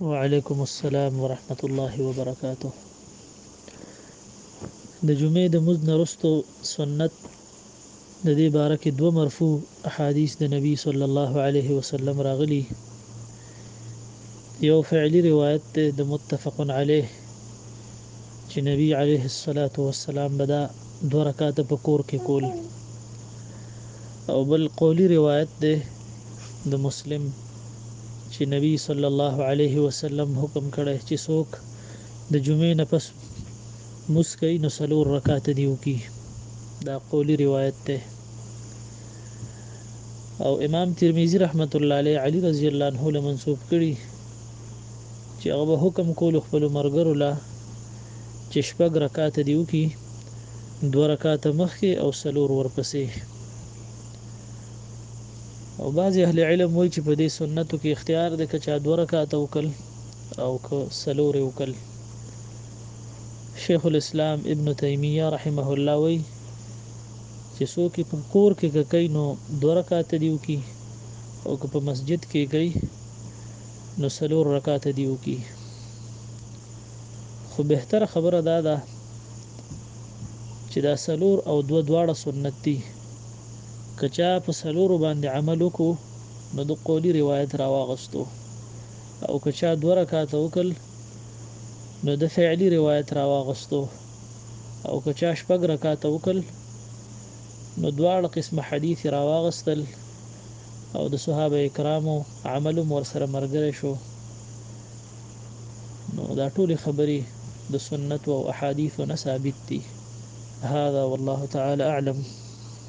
وعلیکم السلام ورحمت الله وبرکاته د جمعې د مز نرستو سنت د دې باره کې دوه مرفوع احادیث د نبی صلی الله علیه وسلم راغلي یو فعلی روایت د متفق علیه چې نبی علیه الصلاۃ والسلام بدا دوه رکعته په کور کې کول او بل قولی روایت ده د مسلم چې نبی صلی الله علیه وسلم حکم کړی چې څوک د جمعې نه پس مسکی نو سلور رکعات دی وکي دا قولی روایت ده او امام ترمذی رحمت الله علیه علی رضی الله عنه له منسوب کړي چې هغه به حکم کولو خپلو مرګرو له چې شپږ رکعاته دې وکړي، دوه رکعاته مخکې او څلور ورپسې. او بعضې اهل علم وایي چې په دې سنتو کې اختیار دی که چا دوه رکعاته وکړل او که څلور یې وکړل. شیخ الاسلام ابن تیمیه رحمه الله وایي چې څوک یې په کور کې که کوي نو دوه رکعاته دې وکړي او که په مسجد کې کوي نو څلور رکعته دي وکړي خو بهتره خبره دا ده چې دا څلور او دوه دواړه سنت دي که چا په څلورو باندې عمل وکړو نو د قولی روایت راواغستو او که چا دوه رکعاته وکړل نو د فعلی روایت راواغستو او که چا شپږ رکعاته وکړل نو دواړه قسم حدیث راواغستل او د صحابه کرامو عمل هم ورسره ملګری شو نو دا ټولې خبرې د سنت او احادیثو نه ثابت دي هذا والله تعالی اعلم